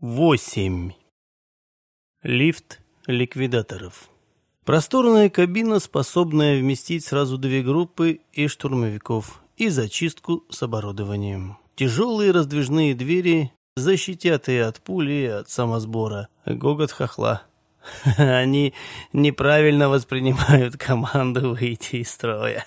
8. Лифт ликвидаторов. Просторная кабина, способная вместить сразу две группы и штурмовиков, и зачистку с оборудованием. Тяжелые раздвижные двери защитят и от пули, и от самосбора. Гогот хохла. Они неправильно воспринимают команду выйти из строя.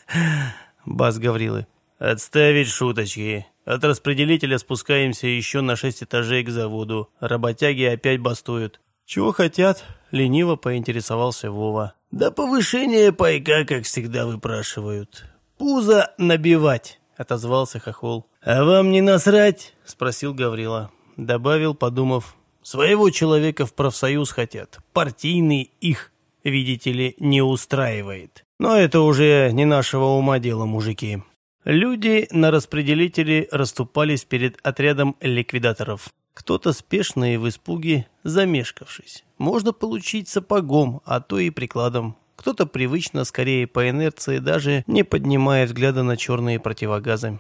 Бас Гаврилы. Отставить шуточки. От распределителя спускаемся еще на шесть этажей к заводу. Работяги опять бастуют. «Чего хотят?» — лениво поинтересовался Вова. «Да повышение пайка, как всегда, выпрашивают. Пузо набивать!» — отозвался Хохол. «А вам не насрать?» — спросил Гаврила. Добавил, подумав. «Своего человека в профсоюз хотят. Партийный их, видите ли, не устраивает. Но это уже не нашего ума дело, мужики». Люди на распределителе расступались перед отрядом ликвидаторов. Кто-то спешно и в испуге, замешкавшись. Можно получить сапогом, а то и прикладом. Кто-то привычно, скорее по инерции, даже не поднимая взгляда на черные противогазы.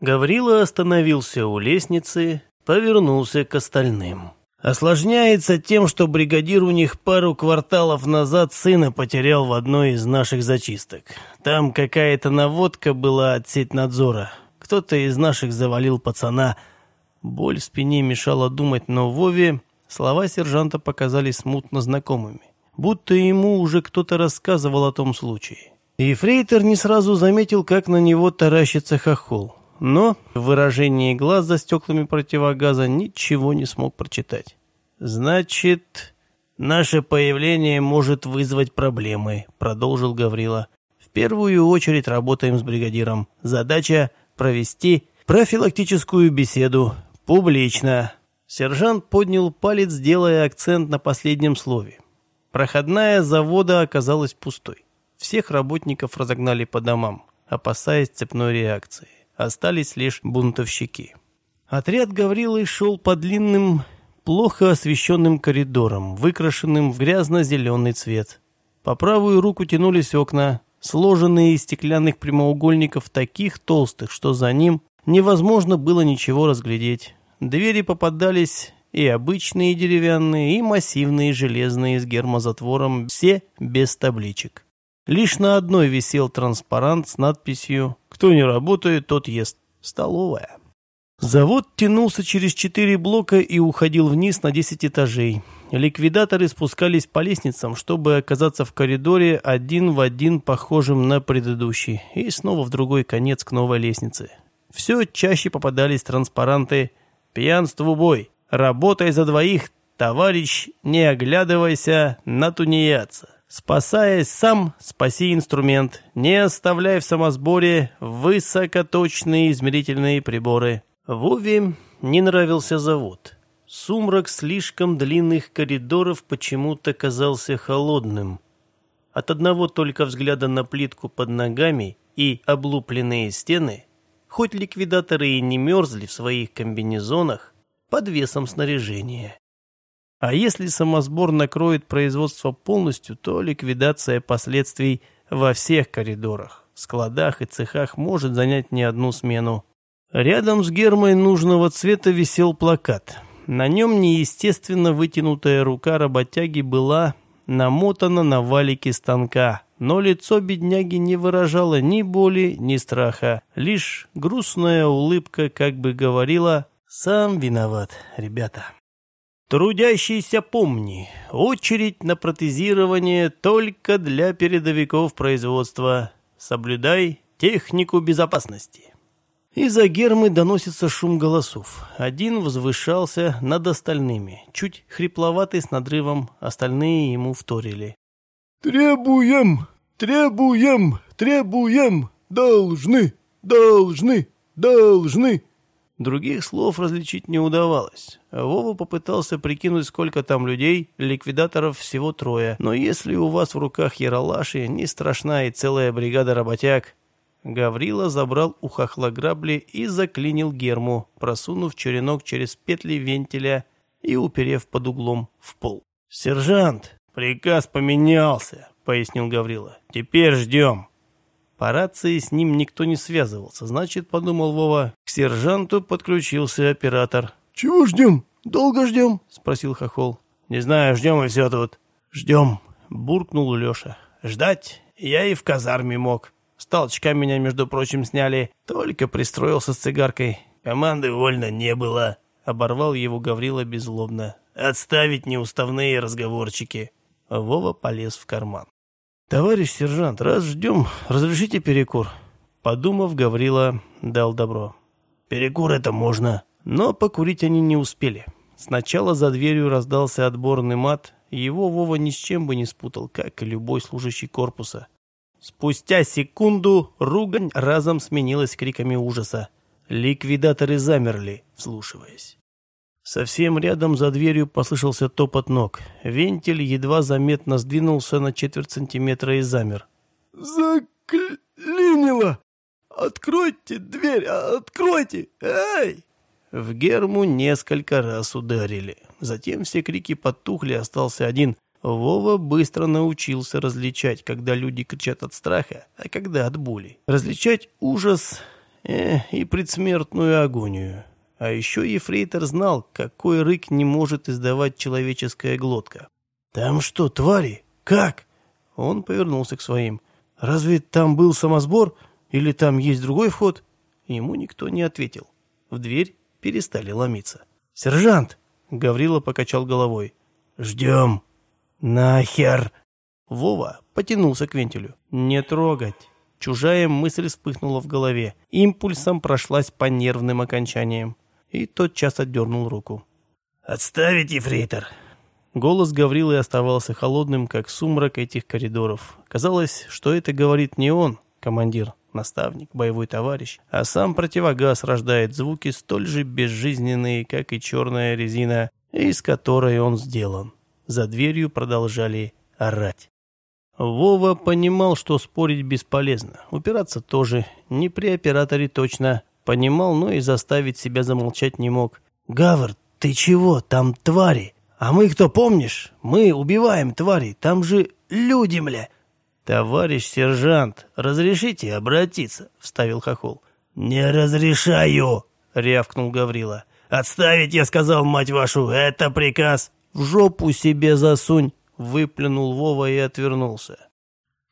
Гаврила остановился у лестницы, повернулся к остальным. Осложняется тем, что бригадир у них пару кварталов назад сына потерял в одной из наших зачисток. Там какая-то наводка была от сеть надзора. Кто-то из наших завалил пацана. Боль в спине мешала думать, но Вове слова сержанта показались смутно знакомыми. Будто ему уже кто-то рассказывал о том случае. И Фрейтер не сразу заметил, как на него таращится хохол но в выражении глаз за стеклами противогаза ничего не смог прочитать. «Значит, наше появление может вызвать проблемы», — продолжил Гаврила. «В первую очередь работаем с бригадиром. Задача — провести профилактическую беседу. Публично». Сержант поднял палец, делая акцент на последнем слове. Проходная завода оказалась пустой. Всех работников разогнали по домам, опасаясь цепной реакции остались лишь бунтовщики. Отряд Гаврилы шел по длинным, плохо освещенным коридорам, выкрашенным в грязно-зеленый цвет. По правую руку тянулись окна, сложенные из стеклянных прямоугольников таких толстых, что за ним невозможно было ничего разглядеть. Двери попадались и обычные деревянные, и массивные железные с гермозатвором, все без табличек. Лишь на одной висел транспарант с надписью «Кто не работает, тот ест. Столовая». Завод тянулся через четыре блока и уходил вниз на десять этажей. Ликвидаторы спускались по лестницам, чтобы оказаться в коридоре один в один похожим на предыдущий, и снова в другой конец к новой лестнице. Все чаще попадались транспаранты «Пьянству бой! Работай за двоих, товарищ, не оглядывайся на тунеядца!» Спасаясь сам, спаси инструмент. Не оставляй в самосборе высокоточные измерительные приборы. Вове не нравился завод. Сумрак слишком длинных коридоров почему-то казался холодным. От одного только взгляда на плитку под ногами и облупленные стены, хоть ликвидаторы и не мерзли в своих комбинезонах, под весом снаряжения. А если самосбор накроет производство полностью, то ликвидация последствий во всех коридорах, складах и цехах может занять не одну смену. Рядом с гермой нужного цвета висел плакат. На нем неестественно вытянутая рука работяги была намотана на валике станка, но лицо бедняги не выражало ни боли, ни страха, лишь грустная улыбка как бы говорила «Сам виноват, ребята». Трудящийся помни, очередь на протезирование только для передовиков производства. Соблюдай технику безопасности. Из-за гермы доносится шум голосов. Один возвышался над остальными, чуть хрипловатый с надрывом, остальные ему вторили. «Требуем! Требуем! Требуем! Должны! Должны! Должны!» Других слов различить не удавалось. Вова попытался прикинуть, сколько там людей, ликвидаторов всего трое. Но если у вас в руках яралаши, не страшна и целая бригада работяг. Гаврила забрал у хохла грабли и заклинил герму, просунув черенок через петли вентиля и уперев под углом в пол. «Сержант, приказ поменялся», — пояснил Гаврила. «Теперь ждем». По рации с ним никто не связывался, значит, подумал Вова, сержанту подключился оператор. «Чего ждем? Долго ждем?» — спросил Хохол. «Не знаю, ждем и все тут». «Ждем», — буркнул Леша. «Ждать я и в казарме мог. С толчка меня, между прочим, сняли. Только пристроился с цигаркой. Команды вольно не было». Оборвал его Гаврила беззлобно. «Отставить неуставные разговорчики». Вова полез в карман. «Товарищ сержант, раз ждем, разрешите перекур?» Подумав, Гаврила дал добро. «Перекур это можно». Но покурить они не успели. Сначала за дверью раздался отборный мат, его Вова ни с чем бы не спутал, как и любой служащий корпуса. Спустя секунду ругань разом сменилась криками ужаса. Ликвидаторы замерли, вслушиваясь. Совсем рядом за дверью послышался топот ног. Вентиль едва заметно сдвинулся на четверть сантиметра и замер. «Заклинило! Откройте дверь! Откройте! Эй!» В герму несколько раз ударили. Затем все крики потухли, остался один. Вова быстро научился различать, когда люди кричат от страха, а когда от боли. Различать ужас э, и предсмертную агонию. А еще Ефрейтор знал, какой рык не может издавать человеческая глотка. «Там что, твари? Как?» Он повернулся к своим. «Разве там был самосбор? Или там есть другой вход?» Ему никто не ответил. В дверь перестали ломиться. «Сержант!» — Гаврила покачал головой. «Ждем!» «Нахер!» Вова потянулся к вентилю. «Не трогать!» Чужая мысль вспыхнула в голове. Импульсом прошлась по нервным окончаниям. И тотчас отдернул руку. «Отставить, ефрейтор!» Голос Гаврилы оставался холодным, как сумрак этих коридоров. Казалось, что это говорит не он, командир, наставник, боевой товарищ, а сам противогаз рождает звуки столь же безжизненные, как и черная резина, из которой он сделан. За дверью продолжали орать. Вова понимал, что спорить бесполезно, упираться тоже, не при операторе точно. Понимал, но и заставить себя замолчать не мог. «Гавр, ты чего? Там твари! А мы кто, помнишь? Мы убиваем твари, там же люди, мля!» «Товарищ сержант, разрешите обратиться?» — вставил Хохол. «Не разрешаю!» — рявкнул Гаврила. «Отставить, я сказал, мать вашу, это приказ!» «В жопу себе засунь!» — выплюнул Вова и отвернулся.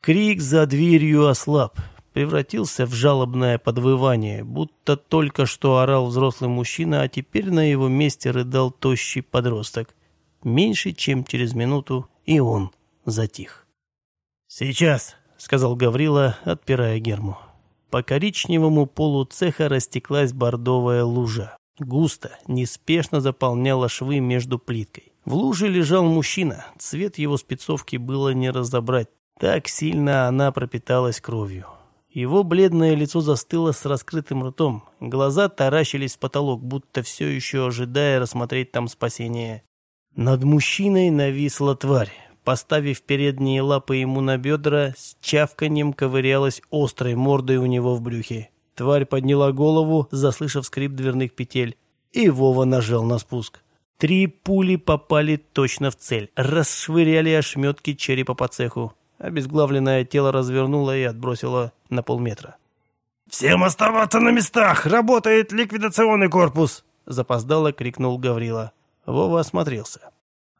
Крик за дверью ослаб, превратился в жалобное подвывание, будто только что орал взрослый мужчина, а теперь на его месте рыдал тощий подросток. Меньше чем через минуту и он затих. «Сейчас», — сказал Гаврила, отпирая герму. По коричневому полу цеха растеклась бордовая лужа. Густо, неспешно заполняла швы между плиткой. В луже лежал мужчина, цвет его спецовки было не разобрать. Так сильно она пропиталась кровью. Его бледное лицо застыло с раскрытым ртом. Глаза таращились в потолок, будто все еще ожидая рассмотреть там спасение. Над мужчиной нависла тварь. Поставив передние лапы ему на бедра, с чавканием ковырялась острой мордой у него в брюхе. Тварь подняла голову, заслышав скрип дверных петель, и Вова нажал на спуск. Три пули попали точно в цель, расшвыряли ошметки черепа по цеху. Обезглавленное тело развернуло и отбросило на полметра. «Всем оставаться на местах! Работает ликвидационный корпус!» Запоздало крикнул Гаврила. Вова осмотрелся.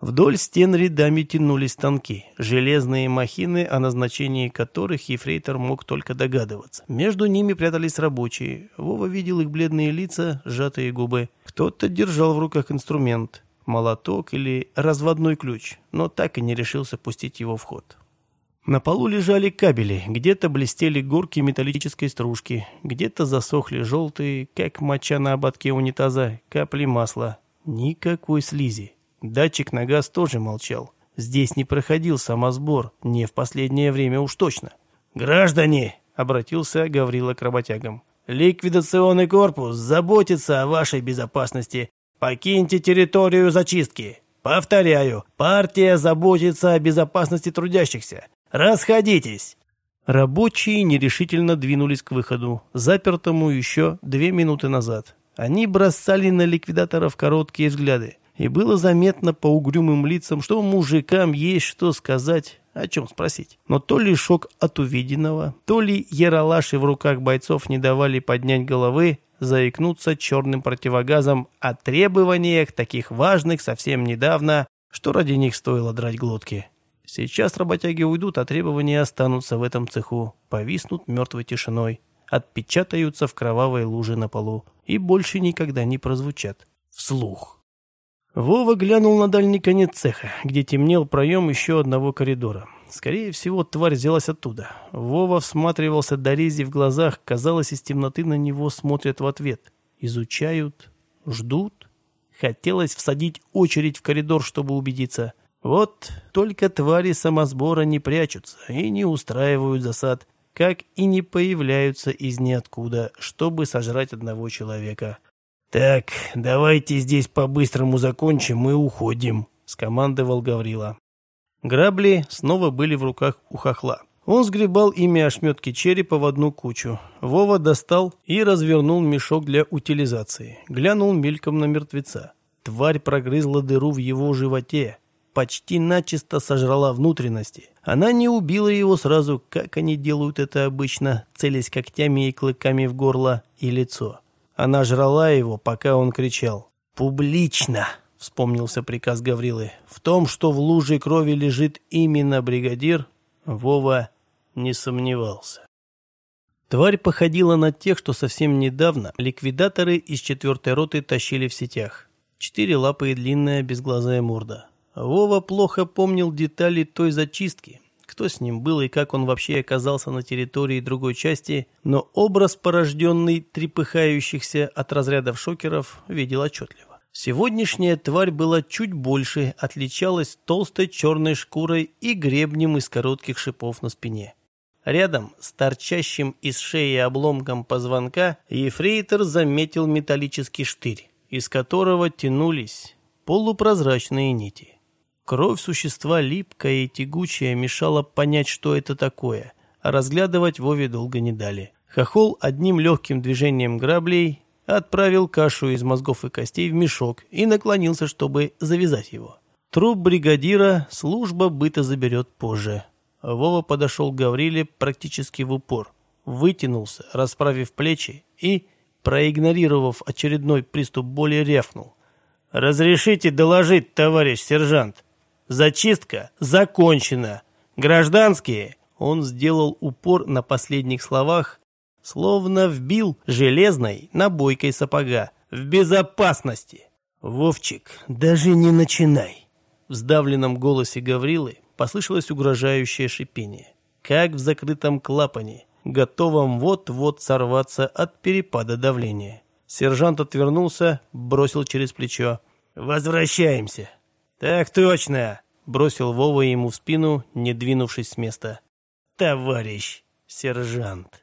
Вдоль стен рядами тянулись танки, железные махины, о назначении которых ефрейтор мог только догадываться. Между ними прятались рабочие. Вова видел их бледные лица, сжатые губы. Кто-то держал в руках инструмент, молоток или разводной ключ, но так и не решился пустить его в ход. На полу лежали кабели, где-то блестели горки металлической стружки, где-то засохли желтые, как моча на ободке унитаза, капли масла. Никакой слизи. Датчик на газ тоже молчал. Здесь не проходил самосбор, не в последнее время уж точно. «Граждане!» — обратился Гаврила к работягам. «Ликвидационный корпус заботится о вашей безопасности. Покиньте территорию зачистки. Повторяю, партия заботится о безопасности трудящихся. Расходитесь!» Рабочие нерешительно двинулись к выходу, запертому еще две минуты назад. Они бросали на ликвидаторов короткие взгляды. И было заметно по угрюмым лицам, что мужикам есть что сказать, о чем спросить. Но то ли шок от увиденного, то ли яролаши в руках бойцов не давали поднять головы, заикнуться черным противогазом о требованиях, таких важных совсем недавно, что ради них стоило драть глотки. Сейчас работяги уйдут, а требования останутся в этом цеху, повиснут мертвой тишиной, отпечатаются в кровавой луже на полу и больше никогда не прозвучат. Вслух. Вова глянул на дальний конец цеха, где темнел проем еще одного коридора. Скорее всего, тварь взялась оттуда. Вова всматривался до рези в глазах, казалось, из темноты на него смотрят в ответ. Изучают, ждут. Хотелось всадить очередь в коридор, чтобы убедиться. Вот только твари самосбора не прячутся и не устраивают засад, как и не появляются из ниоткуда, чтобы сожрать одного человека. «Так, давайте здесь по-быстрому закончим и уходим», — скомандовал Гаврила. Грабли снова были в руках у хохла. Он сгребал ими ошметки черепа в одну кучу. Вова достал и развернул мешок для утилизации. Глянул мельком на мертвеца. Тварь прогрызла дыру в его животе. Почти начисто сожрала внутренности. Она не убила его сразу, как они делают это обычно, целясь когтями и клыками в горло и лицо. Она жрала его, пока он кричал. «Публично!» — вспомнился приказ Гаврилы. В том, что в луже крови лежит именно бригадир, Вова не сомневался. Тварь походила на тех, что совсем недавно ликвидаторы из четвертой роты тащили в сетях. Четыре лапы и длинная безглазая морда. Вова плохо помнил детали той зачистки, кто с ним был и как он вообще оказался на территории другой части, но образ, порожденный трепыхающихся от разрядов шокеров, видел отчетливо. Сегодняшняя тварь была чуть больше, отличалась толстой черной шкурой и гребнем из коротких шипов на спине. Рядом, с торчащим из шеи обломком позвонка, ефрейтор заметил металлический штырь, из которого тянулись полупрозрачные нити. Кровь существа липкая и тягучая мешала понять, что это такое, а разглядывать Вове долго не дали. Хохол одним легким движением граблей отправил кашу из мозгов и костей в мешок и наклонился, чтобы завязать его. Труп бригадира служба быта заберет позже. Вова подошел к Гавриле практически в упор, вытянулся, расправив плечи и, проигнорировав очередной приступ боли, рявкнул. «Разрешите доложить, товарищ сержант?» Зачистка закончена. Гражданские, он сделал упор на последних словах, словно вбил железной набойкой сапога. В безопасности. Вовчик, даже не начинай. В сдавленном голосе Гаврилы послышалось угрожающее шипение. Как в закрытом клапане, готовом вот-вот сорваться от перепада давления. Сержант отвернулся, бросил через плечо. «Возвращаемся!» «Так точно!» — бросил Вова ему в спину, не двинувшись с места. «Товарищ сержант!»